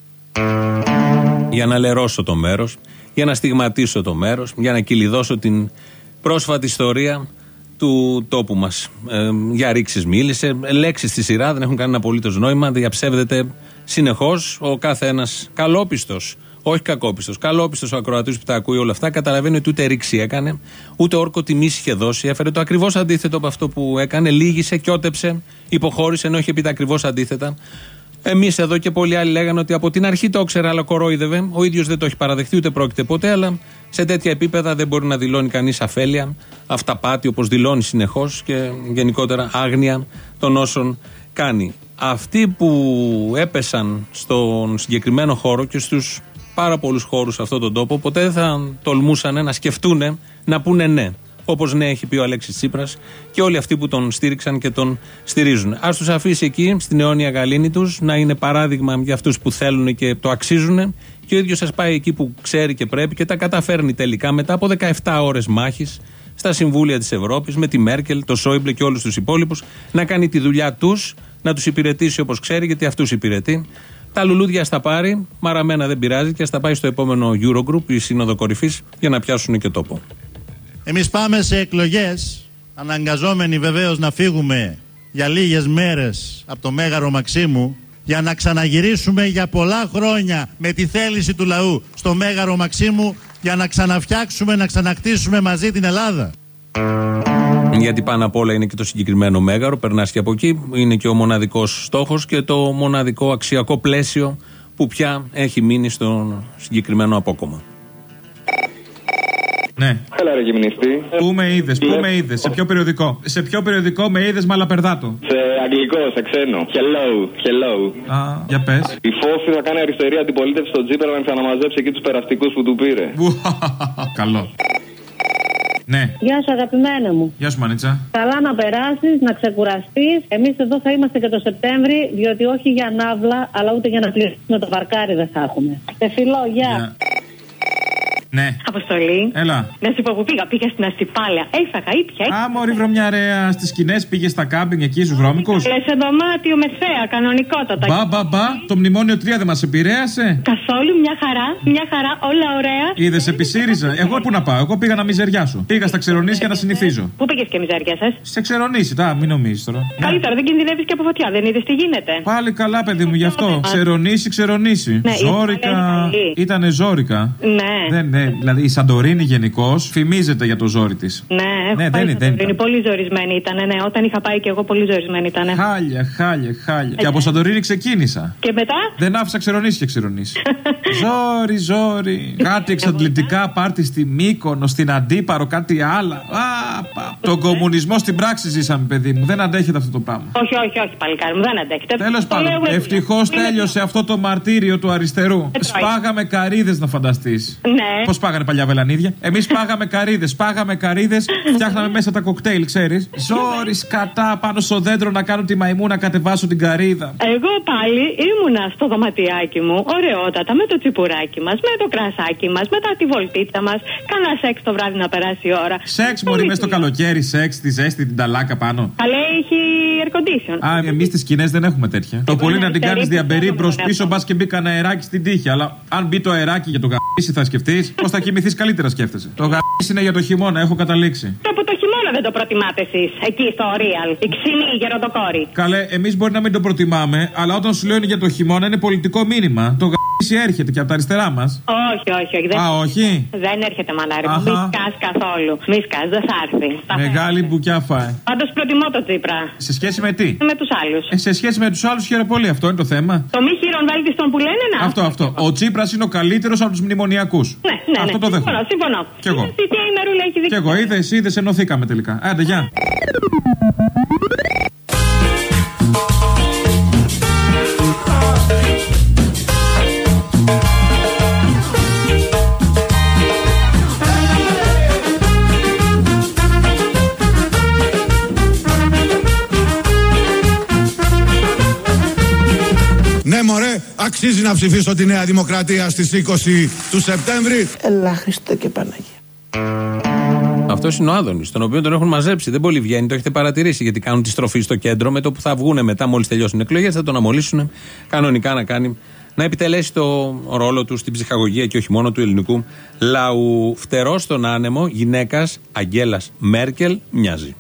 για να λερώσω το μέρος, για να στιγματίσω το μέρος, για να κυλιδώσω την πρόσφατη ιστορία του τόπου μας. για ρήξεις μίλησε. Λέξεις στη σειρά δεν έχουν κανένα απολύτως νόημα. Διαψεύδεται συνεχώς ο κάθε ένας καλόπιστος Όχι κακόπιστος. Καλόπιστος ο ακροατής που τα ακούει όλα αυτά καταλαβαίνει ότι ούτε ρήξη έκανε, ούτε όρκο τιμής είχε δώσει. Έφερε το ακριβώς αντίθετο από αυτό που έκανε. Λύγησε, κιότεψε, υποχώρησε ενώ είχε πει τα ακριβώς αντίθετα. Εμείς εδώ και πολλοί άλλοι λέγανε ότι από την αρχή το ήξερε, αλλά κορόιδευε. Ο ίδιος δεν το έχει παραδεχτεί ούτε πρόκειται ποτέ, αλλά σε τέτοια επίπεδα δεν μπορεί να δηλώνει κανείς αφέλεια, αυταπάτη όπως δηλώνει συνεχώς και γενικότερα άγνοια των όσων κάνει. Αυτοί που έπεσαν στον συγκεκριμένο χώρο και στους πάρα πολλούς χώρους σε αυτόν τον τόπο, ποτέ δεν θα τολμούσαν να σκεφτούν να πούνε ναι. Όπως ναι, έχει πει ο Αλέξης Τσίπρας και όλοι αυτοί που τον στήριξαν και τον στηρίζουν. Α τους αφήσει εκεί, στην αιώνια γαλήνη τους, να είναι παράδειγμα για αυτούς που θέλουν και το αξίζουν. Και ο ίδιος σα πάει εκεί που ξέρει και πρέπει και τα καταφέρνει τελικά μετά από 17 ώρες μάχης στα συμβούλια της Ευρώπης με τη Μέρκελ, το Σόιμπλε και όλους τους υπόλοιπους να κάνει τη δουλειά τους, να τους υπηρετήσει όπως ξέρει, γιατί αυτούς υπηρετεί. Τα λουλούδια στα πάρει, μαραμένα δεν πειράζει και ας τα πάει στο επόμενο Eurogroup, η Σύνοδο Κορυφής, για να πιάσουν και τόπο. Εμείς πάμε σε εκλογές, αναγκαζόμενοι βεβαίως να φύγουμε για λίγες μέρες από το Μέγαρο Μαξίμου, για να ξαναγυρίσουμε για πολλά χρόνια με τη θέληση του λαού στο Μέγαρο Μαξίμου, για να ξαναφτιάξουμε, να ξανακτήσουμε μαζί την Ελλάδα. Γιατί πάνω απ' όλα είναι και το συγκεκριμένο μέγαρο, περνάς και από εκεί. Είναι και ο μοναδικός στόχος και το μοναδικό αξιακό πλαίσιο που πια έχει μείνει στο συγκεκριμένο απόκομμα. Ναι. Έλα ρε γυμνιστή. Πού με είδες, πού με είδες, σε ποιο περιοδικό. Σε ποιο περιοδικό με είδες μαλαπερδάτο. Σε αγγλικό, σε ξένο. Hello, hello. Α, για πες. Η Φόφη θα κάνει αριστερή αντιπολίτευση στον Τζίπρα να ξαναμαζέψει εκεί τους περαστικούς που του πήρε. Καλό. Ναι. Γεια σου, αγαπημένα μου. Γεια σου, Μανίτσα. Καλά να περάσεις, να ξεκουραστείς. Εμείς εδώ θα είμαστε και το Σεπτέμβρη, διότι όχι για ναύλα, αλλά ούτε για να πληρώσουμε το βαρκάρι δεν θα έχουμε. Σε φιλό, γεια. Ναι. Αποστολή. Έλα. Να σου πω που πήγα. Πήγα στην Αστυπάλαια. Έφαγα, ήπια. Α, μωρή βρωμιαρέα στις σκηνές πήγες στα κάμπινγκ εκεί στους βρώμικου. Λες σε δωμάτιο με θέα, κανονικότατα. Μπα, μπα, μπα. Το μνημόνιο 3 δεν μας επηρέασε. Καθόλου μια χαρά, μια χαρά, όλα ωραία. Είδες επί ΣΥΡΙΖΑ. Εγώ πού να πάω, εγώ πήγα να μιζεριάσω. Πήγα στα ξερονίσια να συνηθίζω. Πού πήγες και μιζέρια σας; Σε ξερονίσει, τα, μην νομίζεις τώρα. Καλύτερα, δεν κινδυνεύεις και από φωτιά, δεν είδες τι γίνεται. Πάλι καλά, παιδί μου, γι' αυτό. Ξερονίσει, ξερονίσει. Ναι, Ζόρικα. Ήτανε ζόρικα. Ναι. Δεν, ναι, δηλαδή η Σαντορίνη γενικώς φημίζεται για το ζόρι της. Ναι, έχω Ναι, πάει δεν είναι, στο δεν Σαντορίνη, Πολύ ζορισμένη ήταν, ναι. Όταν είχα πάει και εγώ, πολύ ζορισμένη ήταν. Χάλια, χάλια, χάλια. Και από Σαντορίνη ξεκίνησα. Και μετά; Δεν άφησα ξερονίσει και ξερονίσει. ζόρι, ζόρι. Κάτι εξαντλητικά πάρτι στη Μύκονο, στην Αντίπαρο, κάτι άλλο. Α, πα. Τον κομμουνισμό στην πράξη ζήσαμε, παιδί μου. Δεν αντέχετε αυτό το πράγμα. Όχι, όχι, όχι, παλικάρι μου, δεν αντέχετε. Τέλος Το πάντων, λέω εγώ. ευτυχώς Είναι- τέλειωσε αυτό το μαρτύριο του αριστερού. Ε, τρώει. Σπάγαμε καρίδε να φανταστείς. Ναι. Πώ πάγανε παλιά βελανίδια. Εμείς πάγαμε καρίδε, πάγαμε καρίδε, φτιάχναμε μέσα τα κοκτέιλ, ξέρεις. Ζόρι κατά πάνω στο δέντρο να κάνω τη μαϊμού να κατεβάσω την καρίδα. Εγώ πάλι ήμουνα στο δωματιάκι μου, ωραιότατα, με το τσιπουράκι μας, με το κρασάκι μας, μετά τη βολτίτσα μας. Κάνα σεξ το βράδυ να περάσει η ώρα. Σεξ μωρή μέσα στο καλοκαίρι, σεξ, τη ζέστη, την ταλάκα πάνω. Καλέ, έχει air condition. Α, εμείς τις σκηνές δεν έχουμε τέτοια. Το πολύ να την κάνεις αριστερή, διαμπερή πιστεύω, προς ναι. πίσω, μπας και μπει κανένα αεράκι στην τύχη. Αλλά αν μπει το αεράκι για το γαμπίσι, θα σκεφτείς πώς θα κοιμηθείς καλύτερα, σκέφτεσαι. Το γαμπίσι είναι για το χειμώνα, έχω καταλήξει. Το από το χειμώνα δεν το προτιμάτε εσείς, εκεί στο Real. Η ξινή γεροντοκόρη. Καλέ, εμείς μπορεί να μην το προτιμάμε, αλλά όταν σου λένε για το χειμώνα είναι πολιτικό μήνυμα. Το γαμπίσι έρχεται και από τα αριστερά μας. Όχι, όχι, όχι. Δεν, Α, όχι; δεν έρχεται μανάρι μου. Αχα. Μη σκάς καθόλου. Μη σκάς, δεν θα έρθει. Θα Μεγάλη μπουκιά φάει. Πάντως προτιμώ το Τσίπρα. Σε σχέση με τι; Με τους άλλους. Ε, σε σχέση με τους άλλους χαίρομαι πολύ, αυτό είναι το θέμα. Το μη χείρον βέλτιστον που λένε να. Αυτό, αυτό. Ο Τσίπρα είναι ο καλύτερος από τους μνημονιακούς. Ναι, ναι, Αυτό ναι. το δέχομαι. Συμφωνώ, συμφωνώ. Κι εγώ. Η θεία η Μερούλα έχει Κι δίκιο. εγώ, είδες, είδες, ενωθήκαμε τελικά. Άντε, γεια. Ναι μωρέ, αξίζει να ψηφίσω τη Νέα Δημοκρατία στις 20 του Σεπτέμβρη. Ελά, Χριστέ και Παναγία. Αυτός είναι ο Άδωνης, τον οποίο τον έχουν μαζέψει. Δεν πολύ βγαίνει, το έχετε παρατηρήσει. Γιατί κάνουν τη στροφή στο κέντρο. Με το που θα βγουν μετά, μόλις τελειώσουν οι εκλογές, θα τον αμολύσουν κανονικά να κάνει. Να επιτελέσει το ρόλο του στην ψυχαγωγία και όχι μόνο του ελληνικού λαού. Φτερός στον άνεμο, γυναίκας Αγγέλας Μέρκελ μοιάζει.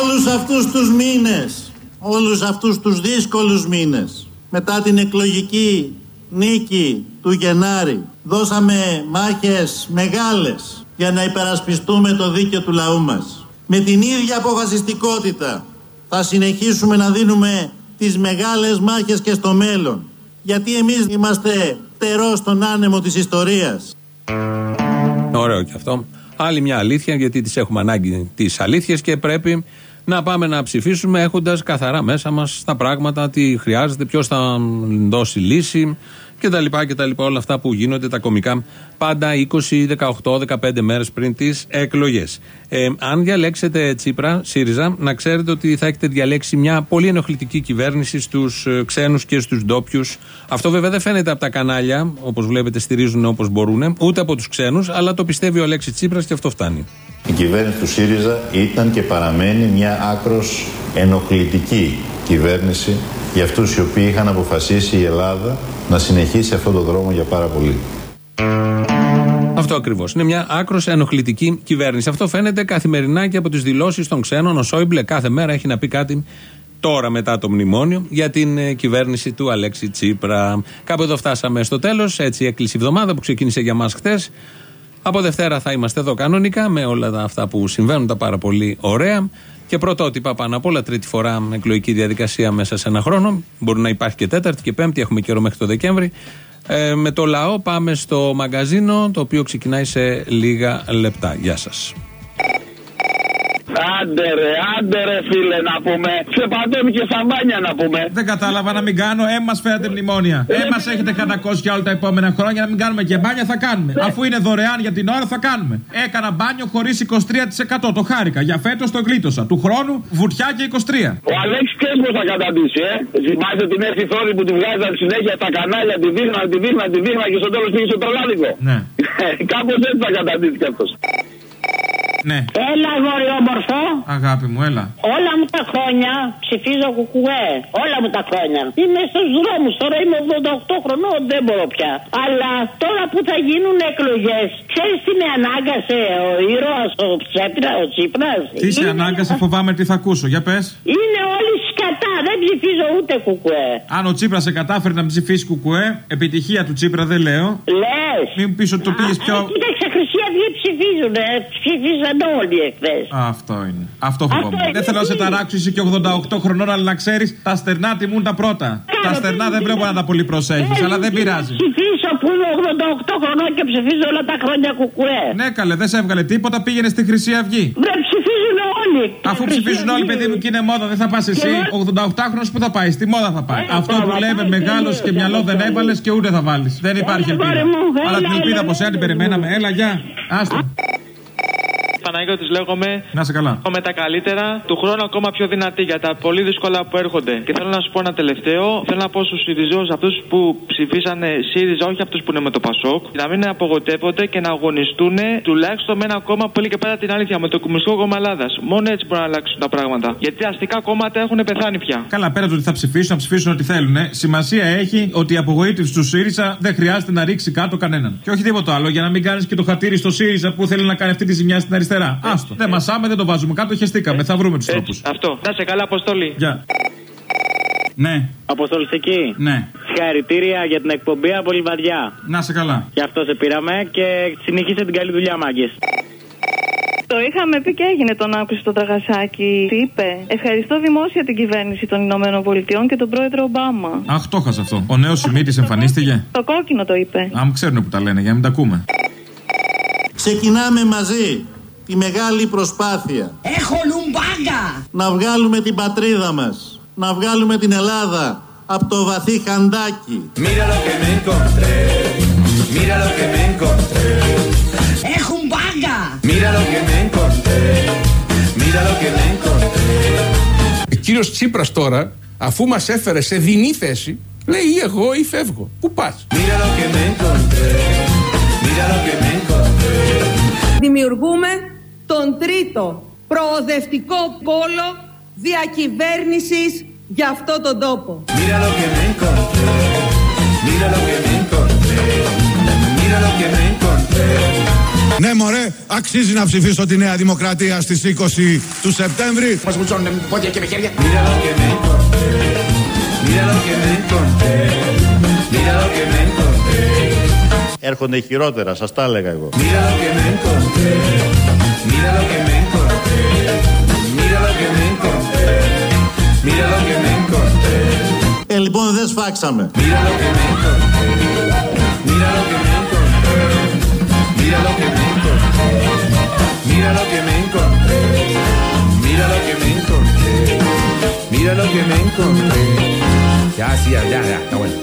Όλους αυτούς τους μήνες, όλους αυτούς τους δύσκολους μήνες, μετά την εκλογική νίκη του Γενάρη δώσαμε μάχες μεγάλες για να υπερασπιστούμε το δίκαιο του λαού μας. Με την ίδια αποφασιστικότητα θα συνεχίσουμε να δίνουμε τις μεγάλες μάχες και στο μέλλον. Γιατί εμείς είμαστε τερό στον άνεμο της ιστορίας. Ωραίο και αυτό. Άλλη μια αλήθεια, γιατί τις έχουμε ανάγκη τις αλήθειες και πρέπει να πάμε να ψηφίσουμε έχοντας καθαρά μέσα μας τα πράγματα, τι χρειάζεται, ποιος θα δώσει λύση κτλ. κτλ. Όλα αυτά που γίνονται, τα κομικά, πάντα 20, 18, 15 μέρες πριν τις εκλογές. Ε, αν διαλέξετε Τσίπρα, ΣΥΡΙΖΑ, να ξέρετε ότι θα έχετε διαλέξει μια πολύ ενοχλητική κυβέρνηση στους ξένους και στους ντόπιους. Αυτό βέβαια δεν φαίνεται από τα κανάλια, όπως βλέπετε, στηρίζουν όπως μπορούν, ούτε από τους ξένους, αλλά το πιστεύει ο Αλέξης Τσίπρας και αυτό φτάνει. Η κυβέρνηση του ΣΥΡΙΖΑ ήταν και παραμένει μια άκρος ενοχλητική κυβέρνηση για αυτούς οι οποίοι είχαν αποφασίσει η Ελλάδα να συνεχίσει αυτόν τον δρόμο για πάρα πολύ. Αυτό ακριβώς. Είναι μια άκρος ενοχλητική κυβέρνηση. Αυτό φαίνεται καθημερινά και από τις δηλώσεις των ξένων. Ο Σόιμπλε κάθε μέρα έχει να πει κάτι τώρα μετά το μνημόνιο για την ε, κυβέρνηση του Αλέξη Τσίπρα. Κάπου εδώ φτάσαμε στο τέλος. Έτσι έκλεισε η εβδομάδα που ξεκίνησε για μας χθες. Από Δευτέρα θα είμαστε εδώ κανονικά με όλα αυτά που συμβαίνουν τα πάρα πολύ ωραία. Και πρωτότυπα πάνω απ' όλα, τρίτη φορά εκλογική διαδικασία μέσα σε ένα χρόνο. Μπορεί να υπάρχει και τέταρτη και πέμπτη, έχουμε καιρό μέχρι το Δεκέμβρη. Ε, με το λαό πάμε στο μαγκαζίνο, το οποίο ξεκινάει σε λίγα λεπτά. Γεια σας. Άντε ρε, άντε ρε φίλε να πούμε. Σε παντώνει και σαμπάνια να πούμε. Δεν κατάλαβα να μην κάνω. Ε, μα φέρατε μνημόνια. Ε, μα έχετε κατακώσει για όλα τα επόμενα χρόνια. Να μην κάνουμε και μπάνια, θα κάνουμε. Αφού είναι δωρεάν για την ώρα, θα κάνουμε. Έκανα μπάνιο χωρίς 23%. Το χάρηκα. Για φέτος το γλίτωσα. Του χρόνου βουτιά και 23. Ο Αλέξης ξέρει πώ θα καταντήσει, ε. Θυμάστε την έρθει θόρυ που τη βγάζαν συνέχεια τα κανάλια, τη δείχναν, τη δείχναν, τη δείχναν και στο τέλος πήγε στο τρολάδικο. Ναι. Κάπως έτσι θα καταντήσει κι αυτός. Ναι. Έλα, γοριόμορφο. Αγάπη μου, έλα. Όλα μου τα χρόνια ψηφίζω κουκουέ. Όλα μου τα χρόνια. Είμαι στους δρόμους. Τώρα είμαι 88 χρονών, δεν μπορώ πια. Αλλά τώρα που θα γίνουν εκλογές, ξέρεις τι με ανάγκασε ο ήρωας, ο Τσέπρα, ο Τσίπρας; Τι σε ανάγκασε, φοβάμαι τι θα ακούσω. Για πες. Είναι όλοι σκατά. Δεν ψηφίζω ούτε κουκουέ. Αν ο Τσίπρας σε κατάφερε να ψηφίσει κουκουέ, επιτυχία του Τσίπρα δεν λέω. Λες. Μην πεις ότι το πήγες πιο. Κοίταξε, Χρυσή Αυγή ψηφίζουν. Ψήφισαν όλοι εχθές. Αυτό είναι. Αυτό φοβάμαι. Δεν θέλω να σε ταράξω, είσαι και 88 χρονών, αλλά να ξέρεις, τα στερνά τιμούν τα πρώτα. Τα στερνά δεν βλέπω να τα πολύ προσέχεις, αλλά δεν πειράζει. Ψηφίσω που είμαι 88 χρονών και ψηφίζω όλα τα χρόνια κουκουέ. Ναι, καλέ, δεν σε έβγαλε τίποτα, πήγαινε στη Χρυσή Αυγή. Δεν ψηφίζουν όλοι. Αφού ψηφίζουν όλοι, παιδί μου, και είναι μόδα, δεν θα πας εσύ. 88χρονο που θα πάει, στη μόδα θα πάει. Αυτό που λέμε μεγάλος και μυαλό δεν έβαλες και ούτε θα βάλεις. Δεν υπάρχει ελπίδα. Αλλά την ελπίδα από σένα την περιμέναμε. Έλα, γεια. Άστο. Παναγιώτης λέγομαι. Να σε καλά. Με τα καλύτερα, του χρόνου ακόμα πιο δυνατή για τα πολύ δύσκολα που έρχονται. Και θέλω να σου πω ένα τελευταίο. Θέλω να πω στους Σιριζέου, αυτούς που ψηφίσανε ΣΥΡΙΖΑ, όχι αυτούς που είναι με το Πασόκ, να μην απογοητεύονται και να αγωνιστούν τουλάχιστον με ένα κόμμα που λέει και πέρα την αλήθεια, με το Κομμουνιστικό Κόμμα Ελλάδας. Μόνο έτσι μπορούν να αλλάξουν τα πράγματα. Γιατί αστικά κόμματα έχουν πεθάνει πια. Καλά, πέρα του ότι θα ψηφίσουν, να ψηφίσουν ό,τι θέλουν. Σημασία έχει ότι η απογοήτευση του ΣΥΡΙΖΑ δεν χρειάζεται να ρίξει κάτω κανέναν. Και όχι τίποτα άλλο, για να μην κάνεις και το χατήρι στο ΣΥΡΙΖΑ που θέλει να κάνει αυτή τη ζημιά στην αριστερά. Άστο. Δεν μασάμε, δεν το βάζουμε κάτω, χεστήκαμε. Θα βρούμε τους τρόπους. Αυτό. Να σε καλά, Αποστολή. Γεια. Ναι. Αποστολιστική. Ναι. Συγχαρητήρια για την εκπομπή από Λιβαδιά. Να σε καλά. Γι' αυτό σε πήραμε και συνεχίστε την καλή δουλειά, μάγκες. Το είχαμε πει και έγινε τον άκουσε το τραγασάκι. Τι είπε; Ευχαριστώ δημόσια την κυβέρνηση των Ηνωμένων Πολιτειών και τον πρόεδρο Ομπάμα. Αχ, το χάσα αυτό. Ο νέος Σιμίτης εμφανίστηκε. Το κόκκινο το είπε. Αν ξέρουν που τα λένε, για να μην τα ακούμε. Ξεκινάμε μαζί τη μεγάλη προσπάθεια Έχω λουμπάγκα. να βγάλουμε την πατρίδα μας, να βγάλουμε την Ελλάδα από το βαθύ χαντάκι. Mira lo que me encontré. Mira lo que me encontré. Έχουν μπάγκα. Mira lo que me encontré. Mira lo que me encontré. Ο κύριος Τσίπρας τώρα, αφού μας έφερε σε δινή θέση, λέει ή εγώ ή φεύγω. Πού πας; Mira lo que me encontré. Mira lo que me encontré. Δημιουργούμε τον τρίτο προοδευτικό πόλο διακυβέρνησης για αυτό τον τόπο. Ναι μωρέ, αξίζει να ψηφίσω τη Νέα Δημοκρατία στις 20 του Σεπτέμβρη. Μας Έρχονται χειρότερα, σας τα έλεγα εγώ. Ε, λοιπόν δεν σφάξαμε. Mira lo que me encontré. Ya, sí, ya, ya, está bueno.